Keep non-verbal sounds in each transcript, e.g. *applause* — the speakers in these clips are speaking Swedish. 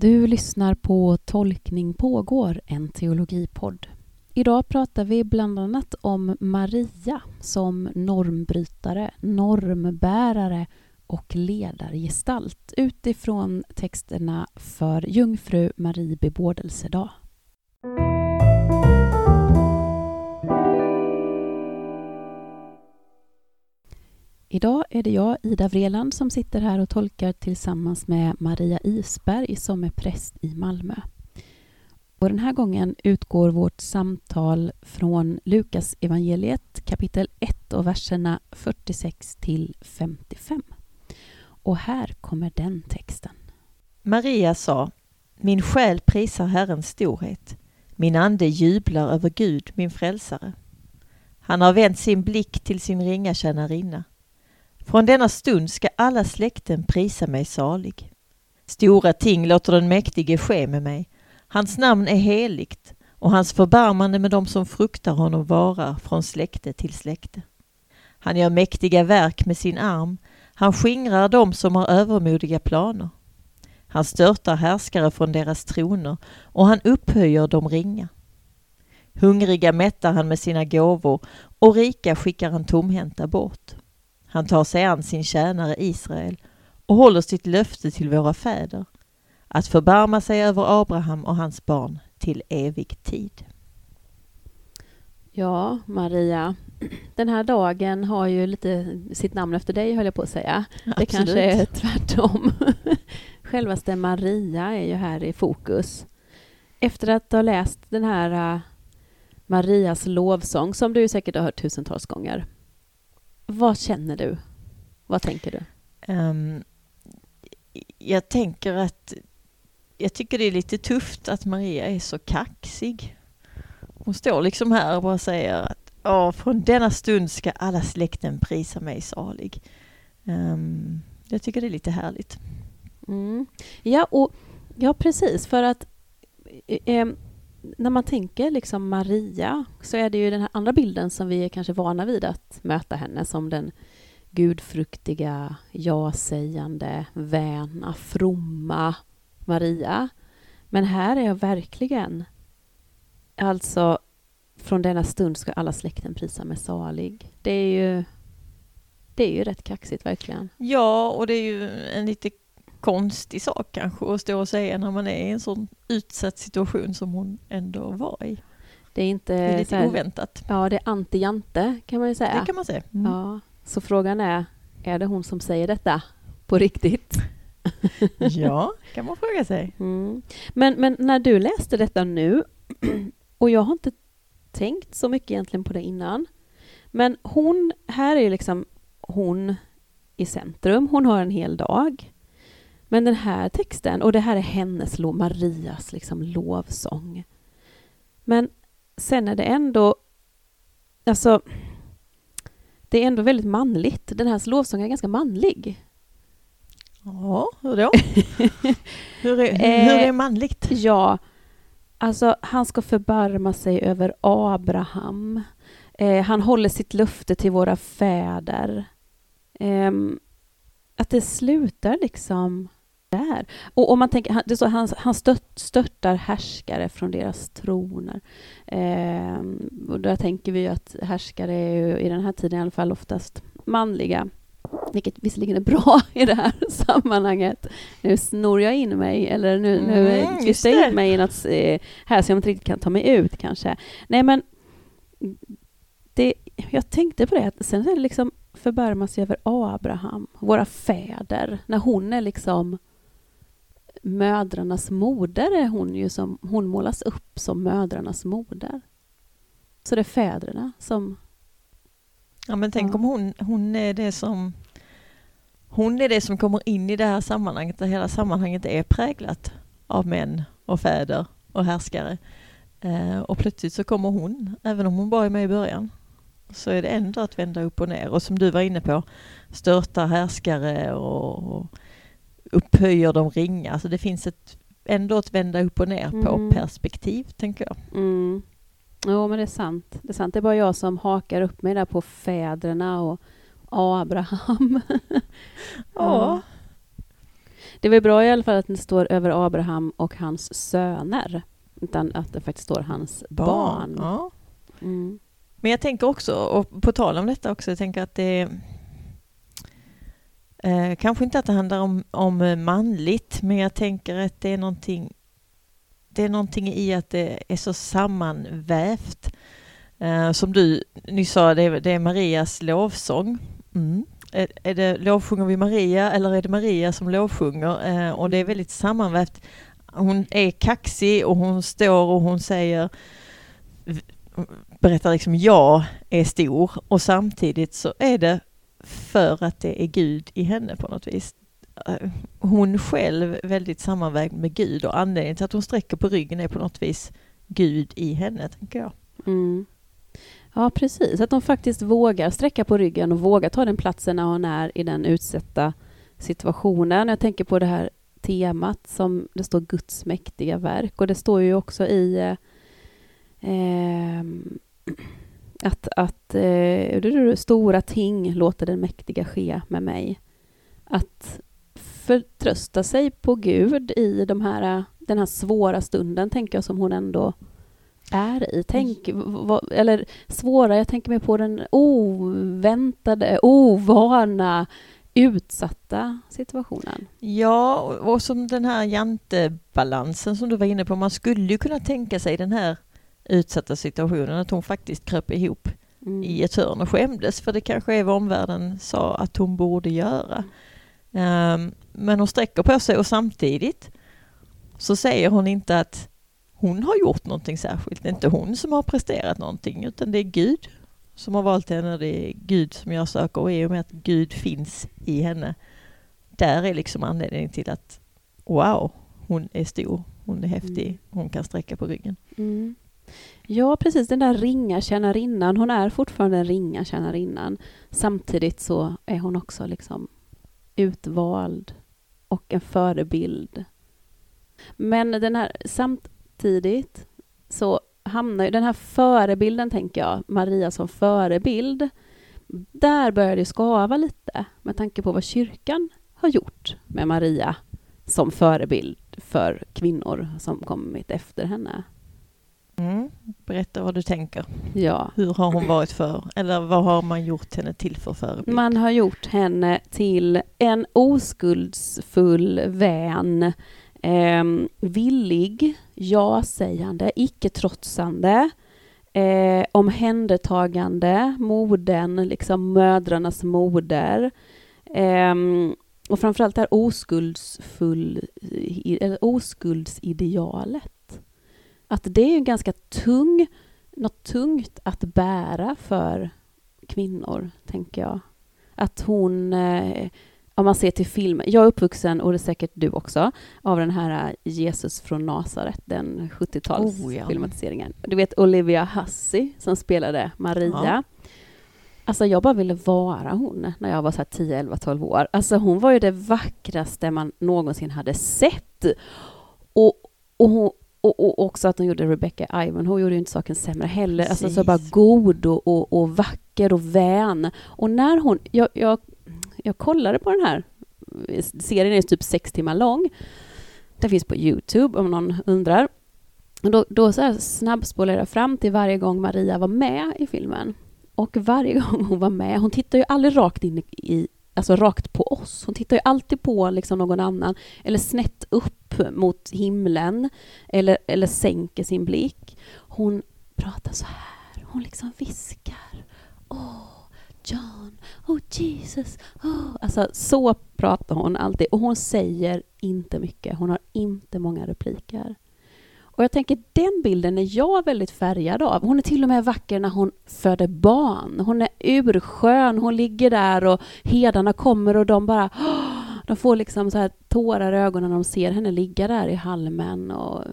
Du lyssnar på Tolkning pågår, en teologipodd. Idag pratar vi bland annat om Maria som normbrytare, normbärare och ledargestalt utifrån texterna för Jungfru Marie bebådelsedag. Idag är det jag, Ida Vreland, som sitter här och tolkar tillsammans med Maria Isberg som är präst i Malmö. Och den här gången utgår vårt samtal från Lukas evangeliet kapitel 1 och verserna 46 till 55. Och här kommer den texten. Maria sa, min själ prisar Herrens storhet. Min ande jublar över Gud, min frälsare. Han har vänt sin blick till sin ringa tjänarinna. Från denna stund ska alla släkten prisa mig salig. Stora ting låter den mäktige ske med mig. Hans namn är heligt och hans förbarmande med dem som fruktar honom varar från släkte till släkte. Han gör mäktiga verk med sin arm. Han skingrar dem som har övermodiga planer. Han störtar härskare från deras troner och han upphöjer de ringa. Hungriga mättar han med sina gåvor och rika skickar han tomhänta bort. Han tar sig an sin tjänare Israel och håller sitt löfte till våra fäder att förbarma sig över Abraham och hans barn till evig tid. Ja, Maria, den här dagen har ju lite sitt namn efter dig, höll jag på att säga. Absolut. Det kanske är tvärtom. *laughs* Självaste Maria är ju här i fokus. Efter att ha läst den här uh, Marias lovsång, som du säkert har hört tusentals gånger, vad känner du? Vad tänker du? Um, jag tänker att jag tycker det är lite tufft att Maria är så kaxig. Hon står liksom här och bara säger att från denna stund ska alla släkten prisa mig salig. Um, jag tycker det är lite härligt. Mm. Ja, och, ja, precis. För att eh, när man tänker liksom Maria så är det ju den här andra bilden som vi är kanske vana vid att möta henne som den gudfruktiga, ja-sägande, väna, fromma Maria. Men här är jag verkligen alltså från denna stund ska alla släkten prisa mig salig. Det är ju det är ju rätt kaxigt verkligen. Ja, och det är ju en lite konstig sak kanske att stå och säga när man är i en sån utsatt situation som hon ändå var i. Det är inte Det är lite här, oväntat. Ja, det är anti-Jante kan man ju säga. Det kan man säga. Mm. Ja, så frågan är, är det hon som säger detta på riktigt? *laughs* ja, kan man fråga sig. *laughs* Mm. Men, men när du läste detta nu, *clears throat* och jag har inte tänkt så mycket egentligen på det innan, men hon, här är liksom hon i centrum, hon har en hel dag. Men den här texten, och det här är hennes, Marias liksom lovsång. Men sen är det ändå, alltså, det är ändå väldigt manligt. Den här lovsången är ganska manlig. Ja, hur då? *laughs* hur, är, hur är manligt? Ja, alltså han ska förbarma sig över Abraham. Eh, han håller sitt löfte till våra fäder. Eh, att det slutar liksom där. Och om man tänker, det står, han, han stört, störtar härskare från deras troner. Eh, och där tänker vi ju att härskare är ju i den här tiden i alla fall oftast manliga. Vilket visserligen är bra *laughs* i det här sammanhanget. Nu snor jag in mig, eller nu, nu Mm, twistar jag in mig i något eh, här som jag inte riktigt kan ta mig ut kanske. Nej men, det, jag tänkte på det, att sen är det liksom förbarma sig över Abraham, våra fäder, när hon är liksom mödrarnas moder är hon ju som, hon målas upp som mödrarnas moder. Så det är fäderna som Ja, men tänk Ja. om hon, hon är det som hon är det som kommer in i det här sammanhanget där hela sammanhanget är präglat av män och fäder och härskare. Eh, och plötsligt så kommer hon, även om hon bara är med i början, så är det ändå att vända upp och ner. Och som du var inne på, störtar härskare och, och upphöjer de ringa. Alltså det finns ett, ändå ett vända upp och ner på Mm. perspektiv, tänker jag. Mm. Jo, men det är sant. Det är sant. Det är bara jag som hakar upp mig där på fäderna och Abraham. *laughs* Ja. Det är väl bra i alla fall att det står över Abraham och hans söner, utan att det faktiskt står hans barn. Ja. Mm. Men jag tänker också, och på tal om detta också, jag tänker att det eh, kanske inte att det handlar om, om manligt, men jag tänker att det är någonting det är någonting i att det är så sammanvävt. Eh, som du nyss sa, det är, det är Marias lovsång. Mm. Är, är det lovsjunger vi Maria eller är det Maria som lovsjunger? Eh, och det är väldigt sammanvävt. Hon är kaxig och hon står och hon säger berättar liksom jag är stor och samtidigt så är det för att det är Gud i henne på något vis. Eh, hon själv väldigt sammanvägd med Gud och anledningen till att hon sträcker på ryggen är på något vis Gud i henne, tänker jag. Mm. Ja, precis. Att hon faktiskt vågar sträcka på ryggen och vågar ta den platsen när hon är i den utsatta situationen. Jag tänker på det här temat som det står Guds mäktiga verk och det står ju också i eh, ehm, att, att eh, stora ting låter den mäktiga ske med mig. Att förtrösta sig på Gud i de här, den här svåra stunden, tänker jag, som hon ändå är i. Tänk, vad, eller svåra, jag tänker mer på den oväntade, ovana, utsatta situationen. Ja, och som den här jantebalansen som du var inne på. Man skulle ju kunna tänka sig den här utsatta situationen, att hon faktiskt kröp ihop mm. i ett hörn och skämdes, för det kanske är vad omvärlden sa att hon borde göra. Um, men hon sträcker på sig och samtidigt så säger hon inte att hon har gjort någonting särskilt. Det är inte hon som har presterat någonting utan det är Gud som har valt henne. Det är Gud som jag söker och i och med att Gud finns i henne där är liksom anledningen till att wow, hon är stor, hon är häftig, mm. hon kan sträcka på ryggen. Mm. Ja, precis. Den där ringa tjänarinnan, hon är fortfarande en ringa tjänarinnan. Samtidigt så är hon också liksom utvald och en förebild. Men den här, samtidigt så hamnar ju den här förebilden, tänker jag, Maria som förebild, där börjar det skava lite med tanke på vad kyrkan har gjort med Maria som förebild för kvinnor som kommit efter henne. Mm. Berätta vad du tänker. Ja. Hur har hon varit för, eller vad har man gjort henne till för förebild? Man har gjort henne till en oskuldsfull vän, eh, villig, ja-sägande, icke-trotsande, eh, omhändertagande, moden, liksom mödrarnas moder. Eh, och framförallt det här oskuldsfull, eller oskuldsidealet att det är ganska tung, något tungt att bära för kvinnor, tänker jag. Att hon, eh, om man ser till film, jag är uppvuxen, och det är säkert du också, av den här Jesus från Nasaret, den 70-talsfilmatiseringen. Oh, ja. Du vet Olivia Hussey som spelade Maria. Ja. Alltså jag bara ville vara hon när jag var så 10, 11, 12 år. Alltså hon var ju det vackraste man någonsin hade sett. Och, och hon, och, och, också att hon gjorde Rebecca Ivanhoe gjorde ju inte saken sämre heller. Precis. Alltså så bara god och, och, och, vacker och vän. Och när hon... Jag, jag, jag kollade på den här serien, är typ sex timmar lång. Den finns på Youtube om någon undrar. Och då, då så här snabbspolade jag fram till varje gång Maria var med i filmen. Och varje *laughs* gång hon var med, hon tittar ju aldrig rakt in i, alltså rakt på oss. Hon tittar ju alltid på liksom någon annan, eller snett upp mot himlen, eller, eller sänker sin blick. Hon pratar så här, hon liksom viskar. Åh, oh, John, oh Jesus, oh. Alltså så pratar hon alltid, och hon säger inte mycket. Hon har inte många repliker. Och jag tänker den bilden är jag väldigt färgad av. Hon är till och med vacker när hon föder barn. Hon är urskön, hon ligger där och hedarna kommer och de bara *gasps* de får liksom så här tårar i ögonen när de ser henne ligga där i halmen och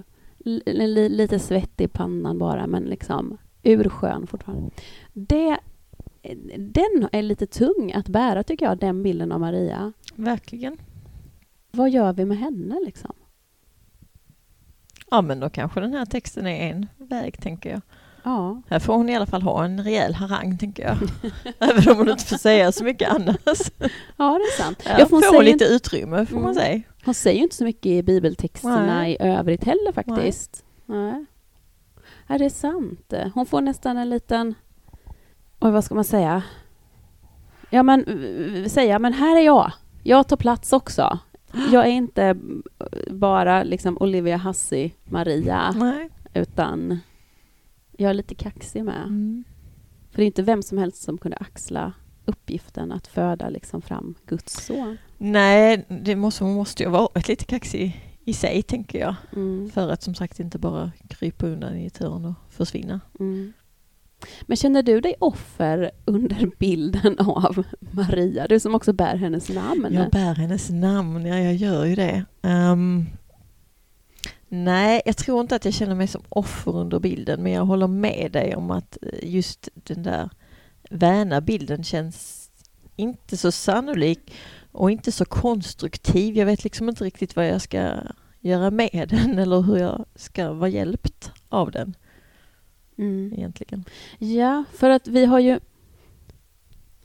lite svettig i pannan bara, men liksom urskön fortfarande. Det, den är lite tung att bära, tycker jag, den bilden av Maria. Verkligen. Vad gör vi med henne liksom? Ja, men då kanske den här texten är en väg, tänker jag. Ja. Här får hon i alla fall ha en rejäl harang, tänker jag. *laughs* Även om hon inte får säga så mycket annars. ja, det är sant. Ja, Ja, för hon, får lite utrymme, får man Mm. säga. hon säger ju inte så mycket i bibeltexterna Nej. i övrigt heller faktiskt. Nej. Ja, det är sant. Hon får nästan en liten... Oj, vad ska man säga? Ja, men säga, men här är jag. Jag tar plats också. Jag är inte bara liksom Olivia Hassi Maria, Nej. utan jag är lite kaxig med. Mm. För det är inte vem som helst som kunde axla uppgiften att föda liksom fram Guds son. Nej, det måste, hon måste ju varit lite kaxig i sig, tänker jag. Mm. För att som sagt inte bara krypa undan i ett hörn och försvinna. Mm. Men känner du dig offer under bilden av Maria? Du som också bär hennes namn. Jag bär hennes namn, ja jag gör ju det. Um, nej, jag tror inte att jag känner mig som offer under bilden, men jag håller med dig om att eh, just den där väna bilden känns inte så sannolik och inte så konstruktiv. Jag vet liksom inte riktigt vad jag ska göra med den *laughs* eller hur jag ska vara hjälpt av den Mm. egentligen. Ja, för att vi har ju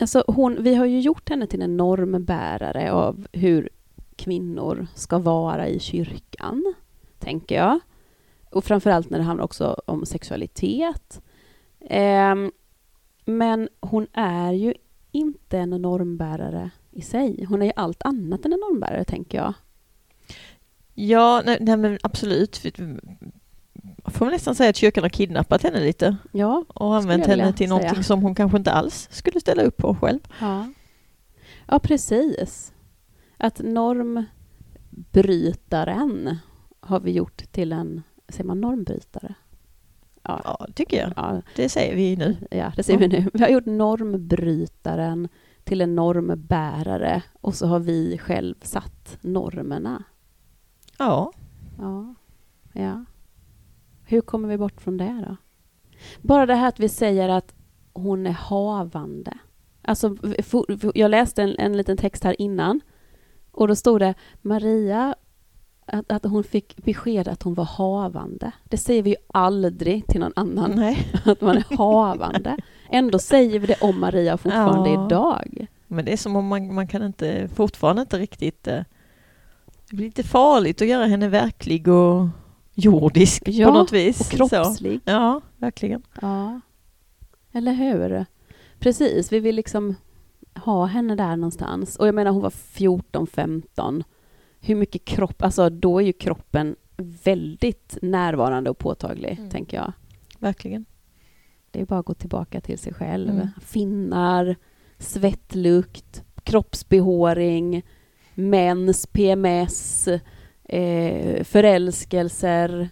Alltså hon, vi har ju gjort henne till en normbärare av hur kvinnor ska vara i kyrkan, tänker jag. Och framförallt när det handlar också om sexualitet. Ehm, men hon är ju inte en normbärare i sig. Hon är ju allt annat än en normbärare, tänker jag. Ja, nej, nej men absolut. Får man nästan säga att kyrkan har kidnappat henne lite. Ja, och använt henne till säga. någonting som hon kanske inte alls skulle ställa upp på själv. Ja, ja precis. Att normbrytaren har vi gjort till en, säger man normbrytare? Ja, Ja, tycker jag. ja, Det säger vi nu. ja det ser vi nu. Vi har gjort normbrytaren till en normbärare och så har vi själv satt normerna. Ja, Ja, ja. Hur kommer vi bort från det då? Bara det här att vi säger att hon är havande. Alltså, jag läste en, en liten text här innan och då stod det Maria, att, att hon fick besked att hon var havande. Det säger vi ju aldrig till någon annan, nej. *laughs* att man är havande. Ändå säger vi det om Maria fortfarande Ja. idag. Men det är som om man, man kan inte, fortfarande inte riktigt... eh, Det blir lite farligt att göra henne verklig och jordisk Ja, på något vis. Och Så. kroppslig. Ja, verkligen. Ja, eller hur? Precis, vi vill liksom ha henne där någonstans. Och jag menar, hon var 14, 15. Hur mycket kropp, alltså då är ju kroppen väldigt närvarande och påtaglig, Mm. tänker jag. Verkligen. Det är bara att gå tillbaka till sig själv. Mm. Finnar, svettlukt, kroppsbehåring, mens, PMS, eh, förälskelser.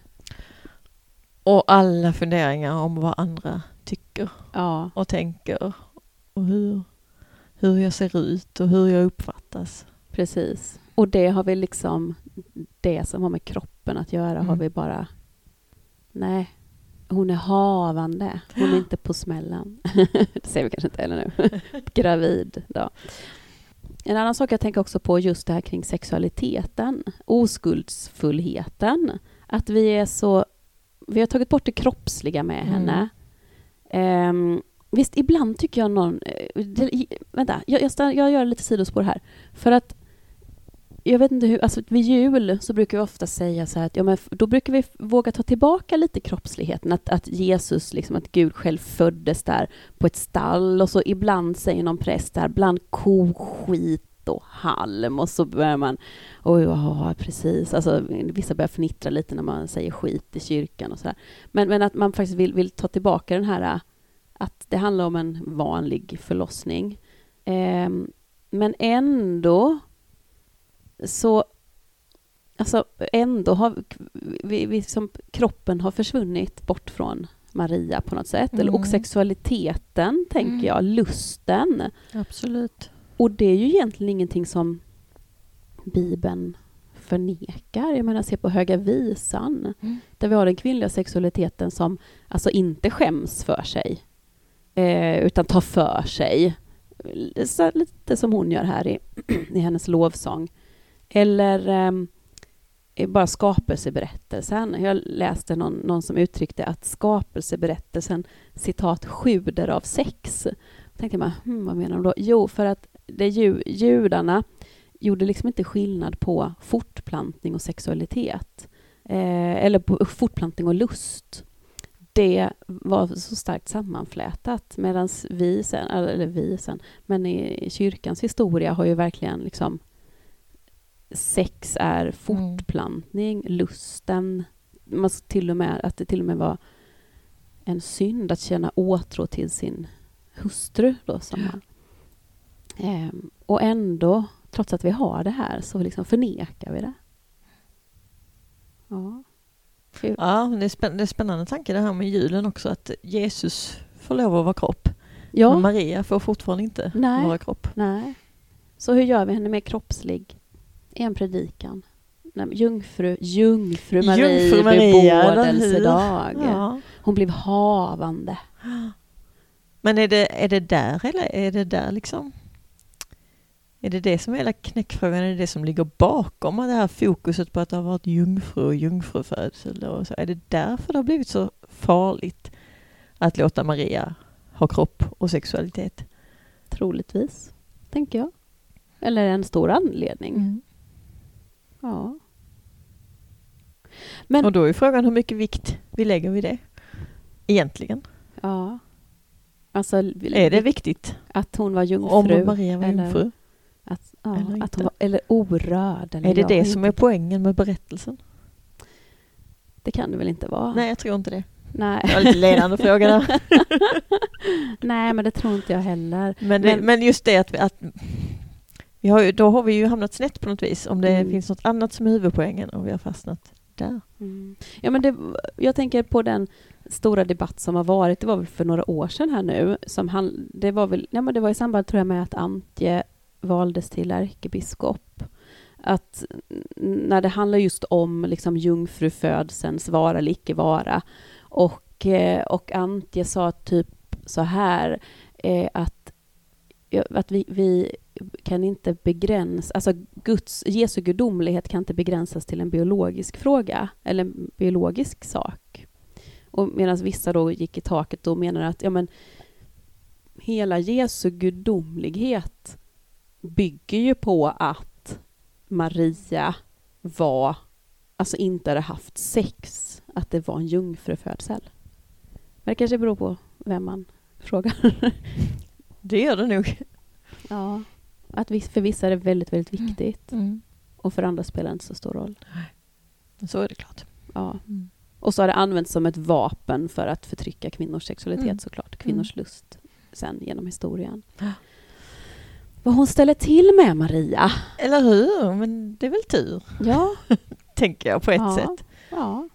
Och alla funderingar om vad andra tycker Ja, och tänker och hur, hur jag ser ut och hur jag uppfattas. Precis. Och det har vi liksom, det som har med kroppen att göra har Mm. vi bara, nej, hon är havande, hon är inte på smällen. *laughs* det ser vi kanske inte heller nu. *laughs* Gravid då. En annan sak jag tänker också på just det här kring sexualiteten, oskuldsfullheten. Att vi är så, vi har tagit bort det kroppsliga med Mm. henne. Ehm, visst, ibland tycker jag någon... eh, Det, vänta, jag, jag, stannar, jag gör lite sidospår här. För att jag vet inte hur, alltså vid jul så brukar vi ofta säga så här att ja, men då brukar vi våga ta tillbaka lite kroppsligheten, att, att Jesus, liksom att Gud själv föddes där på ett stall och så ibland säger någon präst där, bland koskit och halm och så börjar man, oj, oh, precis, alltså vissa börjar fnittra lite när man säger skit i kyrkan och så här. Men, men att man faktiskt vill, vill ta tillbaka den här att det handlar om en vanlig förlossning. Eh, men ändå så alltså ändå har vi, vi som kroppen har försvunnit bort från Maria på något sätt. Eller, och Mm. sexualiteten, tänker Mm. jag, lusten. Absolut. Och det är ju egentligen ingenting som Bibeln förnekar. Jag menar, se på Höga Visan, Mm. där vi har den kvinnliga sexualiteten som alltså inte skäms för sig, eh, utan tar för sig. Så, lite som hon gör här i, *clears throat* i hennes lovsång. Eller, eh, bara skapelseberättelsen. Jag läste någon, någon som uttryckte att skapelseberättelsen citat sjuder av sex. Då tänkte man, hmm, vad menar de då? Jo, för att det ju, judarna gjorde liksom inte skillnad på fortplantning och sexualitet. Eh, eller på fortplantning och lust. Det var så starkt sammanflätat medan vi sen, eller vi sen, men i kyrkans historia har ju verkligen liksom sex är Mm. fortplantning, lusten, man till och med, att det till och med var en synd att känna åtrå till sin hustru. Då, som man. Ehm, och ändå, trots att vi har det här, så liksom förnekar vi det. Ja. Ja, det är, spänn- det är spännande tanke det här med julen också, att Jesus får lov att vara kropp. ja. Men Maria får fortfarande inte Nej. vara kropp. Nej. Så hur gör vi henne mer kroppslig? En predikan. Jungfru, jungfru Marie Jungfru Maria, bebådelsedag. Ja. Hon blev havande. Men är det, är det där eller är det där liksom? Är det det som är hela knäckfrågan? Är det det som ligger bakom det här fokuset på att det har varit jungfru och jungfrufödsel? Och så? Är det därför det har blivit så farligt att låta Maria ha kropp och sexualitet? Troligtvis, tänker jag. Eller en stor anledning. Mm. Ja. Men, Och då är frågan hur mycket vikt vi lägger vid det. Egentligen. ja. Alltså, Är det viktigt att hon var om jungfru? Maria var eller- jungfru? Att, ja, eller att hon var, eller orörd? Eller Är det jag det som är poängen med berättelsen? Det kan det väl inte vara? Nej, jag tror inte det. Nej. Det var lite ledande fråga där. *laughs* Nej, men det tror inte jag heller. Men, det, Men- men just det att, att vi har ju, då har vi ju hamnat snett på något vis. Om det Mm. finns något annat som är huvudpoängen och vi har fastnat där. Mm. Ja, men det, jag tänker på den stora debatt som har varit, det var väl för några år sedan här nu, som han, det var väl, nej men det var i samband tror jag med att Antje valdes till ärkebiskop. Att när det handlar just om liksom jungfrufödselns vara eller icke vara och, eh, och Antje sa typ så här eh, att, att vi, vi kan inte begränsa, alltså Guds, Jesu gudomlighet kan inte begränsas till en biologisk fråga eller en biologisk sak. Och medan vissa då gick i taket och menade att ja, men, hela Jesu gudomlighet bygger ju på att Maria var, alltså inte hade haft sex, att det var en jungfrufödsel. Men det kanske beror på vem man frågar. *laughs* Det gör det nog. Ja, att för vissa är det väldigt, väldigt viktigt Mm. och för andra spelar det inte så stor roll. Så är det klart. Ja. Mm. Och så har det använts som ett vapen för att förtrycka kvinnors sexualitet Mm. såklart. Kvinnors lust sen genom historien. Vad hon ställer till med Maria. Eller hur? Men det är väl tur, Ja, *laughs* tänker jag på ett Ja. sätt. ja.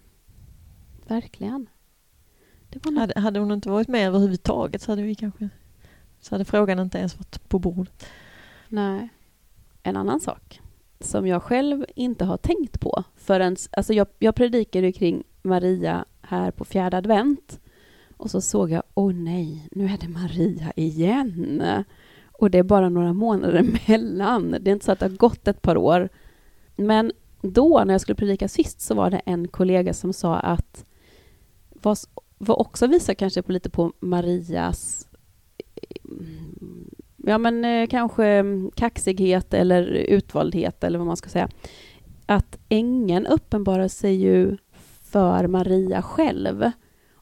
Verkligen. Hade, hade hon inte varit med överhuvudtaget så hade vi kanske så hade frågan inte ens varit på bordet. Nej. En annan sak som jag själv inte har tänkt på förrän... Alltså jag, jag predikade ju kring Maria här på fjärde advent. Och så såg jag, åh nej, nu är det Maria igen. Och det är bara några månader *laughs* emellan. Det är inte så att det har gått ett par år. Men då, när jag skulle predika sist, så var det en kollega som sa att vad, vad också visar kanske på lite på Marias ja men eh, kanske mm, kaxighet eller utvaldhet eller vad man ska säga. Att ängeln uppenbarar sig ju för Maria själv.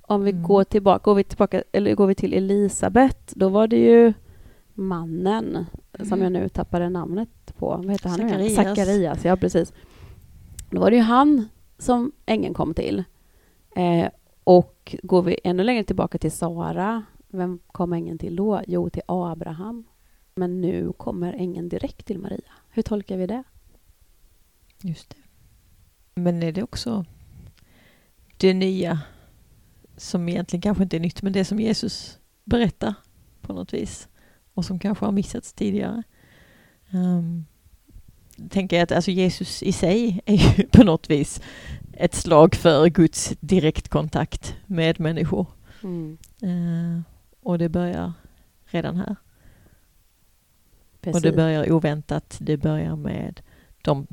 Om vi Mm. går tillbaka, går vi tillbaka, eller går vi till Elisabet, då var det ju mannen som jag nu tappade namnet på. Vad heter han nu igen? Sakarias. Sakarias, ja precis. Då var det ju han som ängeln kom till. Eh, och går vi ännu längre tillbaka till Sara, vem kom ängeln till då? Jo, till Abraham. Men nu kommer ängeln direkt till Maria. Hur tolkar vi det? Just det. Men är det också det nya som egentligen kanske inte är nytt, men det som Jesus berättar på något vis och som kanske har missats tidigare. Um, tänker jag att alltså Jesus i sig är ju *laughs* på något vis ett slag för Guds direktkontakt med människor. Eh, och det börjar redan här. Och det börjar oväntat. Det börjar med de,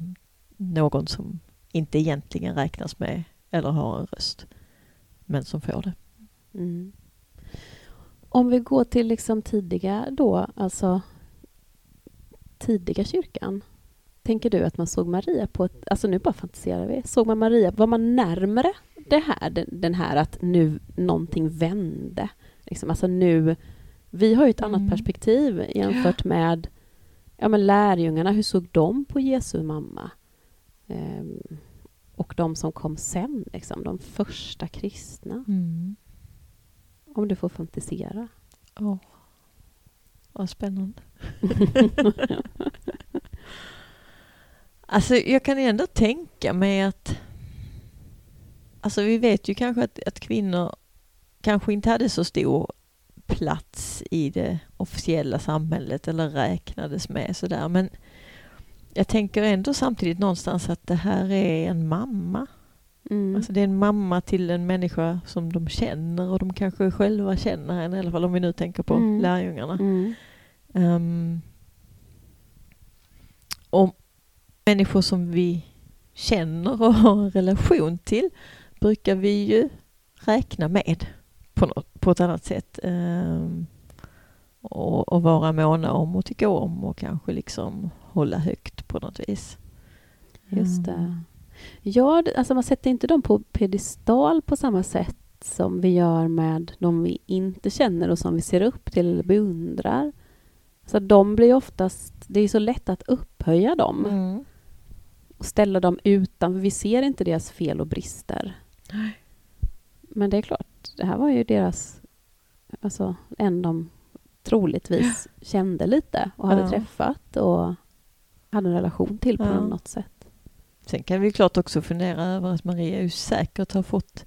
någon som inte egentligen räknas med eller har en röst, men som får det. Mm. Om vi går till liksom tidiga då, alltså tidiga kyrkan. Tänker du att man såg Maria på ett, alltså nu bara fantiserar vi, såg man Maria, var man närmre det här, den, den här att nu någonting vände? Liksom, alltså nu, vi har ju ett annat Mm. perspektiv jämfört med ja, men lärjungarna, hur såg de på Jesu mamma? Ehm, och de som kom sen, liksom, de första kristna. Om du får fantisera. Åh, vad spännande. *laughs* Alltså jag kan ändå tänka mig att Alltså vi vet ju kanske att, att kvinnor kanske inte hade så stor plats i det officiella samhället eller räknades med sådär men jag tänker ändå samtidigt någonstans att det här är en mamma. Mm. Alltså det är en mamma till en människa som de känner och de kanske själva känner henne i alla fall om vi nu tänker på Mm. lärjungarna. Mm. Um, och människor som vi känner och har en relation till brukar vi ju räkna med på, något, på ett annat sätt. Um, och, och vara måna om och tycka om och kanske liksom hålla högt på något vis. Just det. Mm. Ja, alltså man sätter inte dem på pedestal på samma sätt som vi gör med de vi inte känner och som vi ser upp till eller beundrar. Så de blir oftast, det är så lätt att upphöja dem Mm. och ställa dem utan, för vi ser inte deras fel och brister. Nej. Men det är klart, det här var ju deras, alltså en de troligtvis *gasps* kände lite och hade Ja. träffat och hade en relation till på Ja. något sätt. Sen kan vi klart också fundera över att Maria ju säkert har fått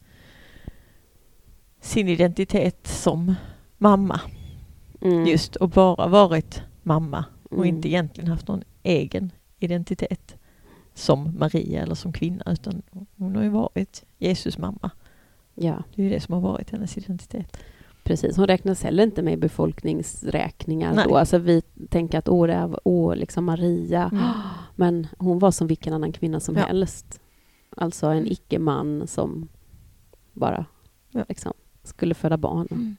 sin identitet som mamma. Mm. Just och bara varit mamma och Mm. inte egentligen haft någon egen identitet som Maria eller som kvinna utan hon har ju varit Jesus mamma. Ja. Det är ju det som har varit hennes identitet. Precis, hon räknas heller inte med befolkningsräkningar Nej. då. Alltså vi tänker att åh, det är åh, liksom Maria. Mm. Men hon var som vilken annan kvinna som Ja. helst. Alltså en icke-man som bara Ja. liksom, skulle föda barn.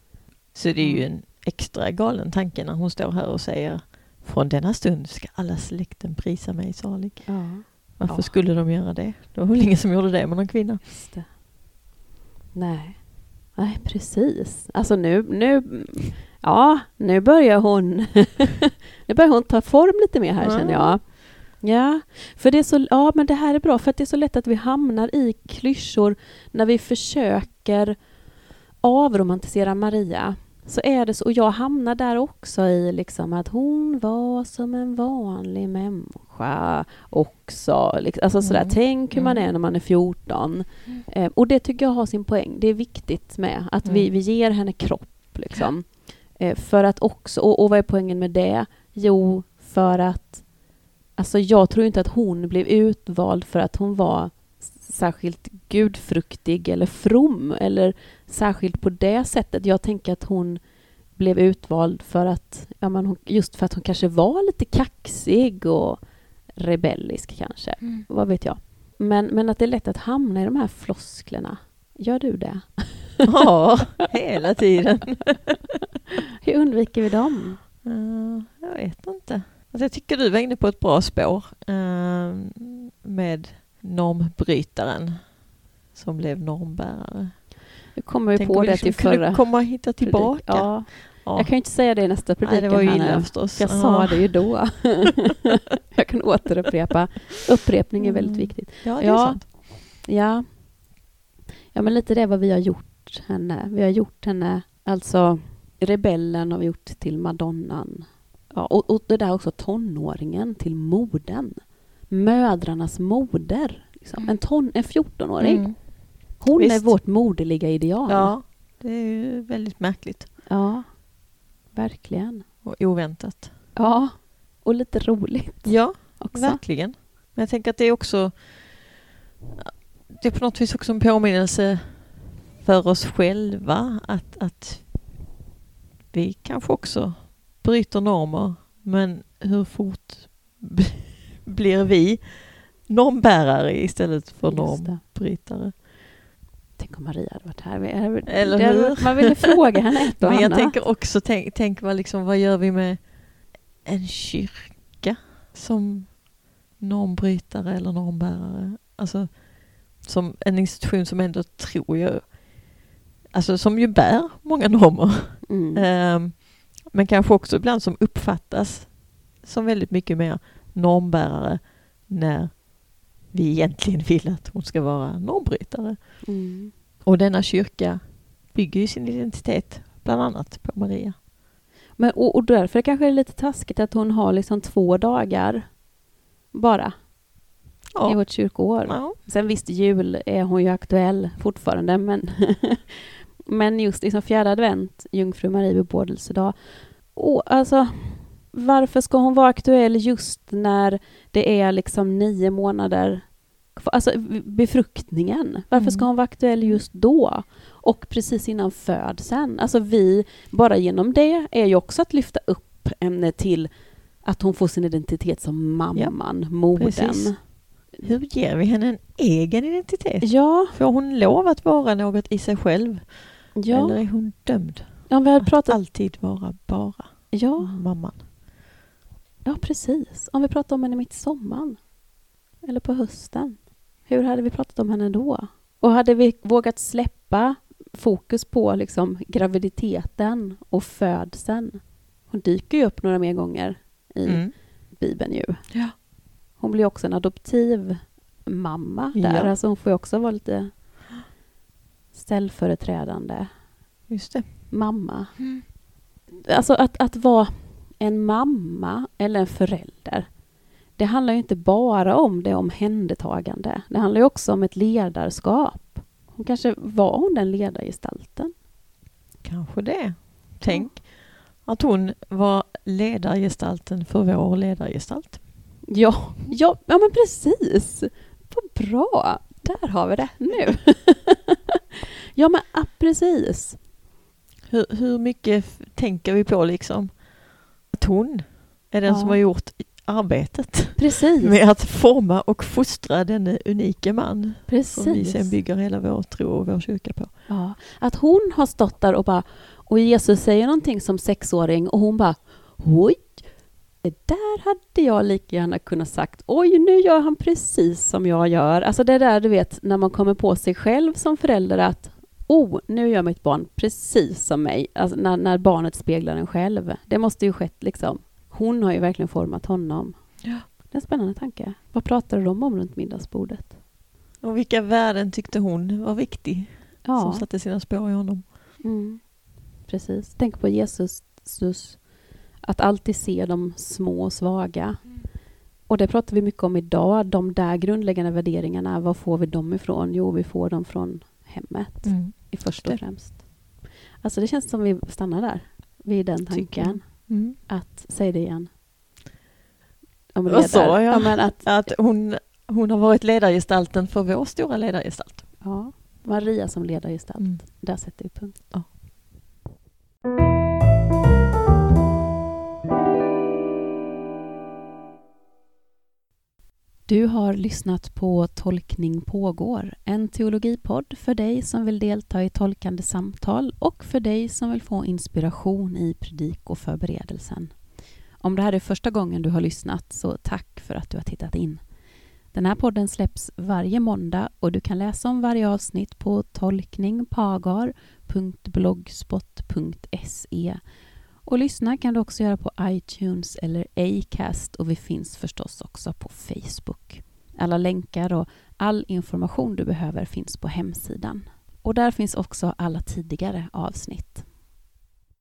Så det är ju Mm. en extra galen tanke när hon står här och säger Från denna stund ska alla släkten prisa mig salig. Ja, Varför skulle de göra det? Det var väl ingen som gjorde det med någon kvinna. just det. Nej. Nej, precis. Alltså nu, nu, ja, nu börjar hon, *laughs* nu börjar hon ta form lite mer här mm. känner jag. Ja, för det är så, ja men det här är bra för att det är så lätt att vi hamnar i klyschor när vi försöker avromantisera Maria. Så är det så, och jag hamnar där också i liksom att hon var som en vanlig människa också. Liksom, alltså sådär, Mm. tänk hur man Mm. är när man är 14. Eh, och det tycker jag har sin poäng. Det är viktigt med att vi, Mm. vi ger henne kropp. Liksom. Eh, för att också, och, och vad är poängen med det? Jo, för att Alltså jag tror inte att hon blev utvald för att hon var särskilt gudfruktig eller from eller särskilt på det sättet. Jag tänker att hon blev utvald för att, ja, men just för att hon kanske var lite kaxig och rebellisk kanske. Vad vet jag. Men, men att det är lätt att hamna i de här flosklerna. Gör du det? Ja, *laughs* hela tiden. *laughs* Hur undviker vi dem? Uh, jag vet inte. Alltså jag tycker du var inne på ett bra spår eh, med normbrytaren som blev normbärare. Nu kommer vi Tänk på vi det liksom till förra komma och hitta tillbaka. Ja, Ja. Jag kan ju inte säga det i nästa Nej, predikan det var ju illa förstås. Jag Ja. sa det ju då. *laughs* jag kan återupprepa. Upprepning är väldigt Mm. viktigt. Ja, det är Ja. sant. Ja. ja, men lite det vad vi har gjort henne. Vi har gjort henne, alltså rebellen har vi gjort till madonnan. Ja, och, och det där också tonåringen till moden. Mödrarnas moder. Liksom. En, ton, en 14-åring. Mm. Hon är Visst. vårt moderliga ideal. Ja, det är ju väldigt märkligt ja, verkligen. och oväntat. Ja, och lite roligt Ja, också. verkligen. Men jag tänker att det är också det är på något vis också en påminnelse för oss själva att, att vi kanske också bryter normer men hur fort blir vi normbärare istället för normbrytare. Tänk om Maria hade varit här. Eller hur? Man ville fråga henne ett och Men jag annat. tänker också, tänk, tänk vad, liksom, vad gör vi med en kyrka som normbrytare eller normbärare? Alltså som en institution som ändå tror jag, alltså som ju bär många normer. Mm. Ehm, men kanske också ibland som uppfattas som väldigt mycket mer normbärare när vi egentligen vill att hon ska vara normbrytare. Mm. Och denna kyrka bygger ju sin identitet bland annat på Maria. Men, och, och därför kanske det är lite taskigt att hon har liksom två dagar bara i Ja. vårt kyrkoår. Ja. Sen visst, jul är hon ju aktuell fortfarande, men, *laughs* men just liksom fjärde advent, Jungfru Marie bebådelsedag. Och alltså, varför ska hon vara aktuell just när det är liksom nio månader? Alltså befruktningen, varför ska Mm. hon vara aktuell just då? Och precis innan födseln. Alltså vi, bara genom det är ju också att lyfta upp henne till att hon får sin identitet som mamman, modern. precis. Hur ger vi henne en egen identitet? Ja, Får hon lov att vara något i sig själv? ja. Eller är hon dömd Ja, vi att pratat... alltid vara bara Ja, mamman? Ja, precis. Om vi pratar om henne mitt i sommaren. Eller på hösten. Hur hade vi pratat om henne då? Och hade vi vågat släppa fokus på liksom graviditeten och födseln? Hon dyker ju upp några mer gånger i Mm. Bibeln ju. Ja. Hon blir också en adoptiv mamma där. Ja. Alltså hon får ju också vara lite ställföreträdande Just det. mamma. Alltså att, att vara en mamma eller en förälder, det handlar ju inte bara om det omhändertagande. Det handlar ju också om ett ledarskap. Hon kanske var hon den ledargestalten? Kanske det. Tänk att hon var ledargestalten för vår ledargestalt. Ja, ja, ja men precis. Vad bra. Där har vi det nu. *laughs* ja, men ah, precis. Hur, hur mycket tänker vi på liksom att hon är den Ja. som har gjort arbetet Precis. med att forma och fostra denne unike man som vi precis. sen bygger hela vår tro och vår kyrka på. Ja, att hon har stått där och bara och Jesus säger någonting som sexåring och hon bara oj, det där hade jag lika gärna kunnat sagt. Oj, nu gör han precis som jag gör. Alltså det där du vet när man kommer på sig själv som förälder att oh, nu gör mitt barn precis som mig. Alltså när, när barnet speglar en själv. Det måste ju skett liksom. Hon har ju verkligen format honom. Ja. Det är en spännande tanke. Vad pratade de om runt middagsbordet? Och vilka värden tyckte hon var viktig som Ja. satte sina spår i honom? Mm. Precis. Tänk på Jesus, Jesus, att alltid se de små och svaga. Och det pratar vi mycket om idag. De där grundläggande värderingarna, var får vi dem ifrån? Jo, vi får dem från hemmet Mm. i första det. och främst. Alltså det känns som vi stannar där, vid den tanken. Mm. Att, säg det igen. Om Vad sa jag? Ja, men att, *laughs* Att hon, hon har varit ledargestalten för vår stora ledargestalt. ja, Maria som ledargestalt. Mm. Där sätter vi punkt. Ja. Du har lyssnat på Tolkning pågår, en teologipodd för dig som vill delta i tolkande samtal och för dig som vill få inspiration i predik och förberedelsen. Om det här är första gången du har lyssnat, så tack för att du har tittat in. Den här podden släpps varje måndag och du kan läsa om varje avsnitt på tolkningpagar.blogspot.se och lyssna kan du också göra på iTunes eller Acast och vi finns förstås också på Facebook. Alla länkar och all information du behöver finns på hemsidan. Och där finns också alla tidigare avsnitt.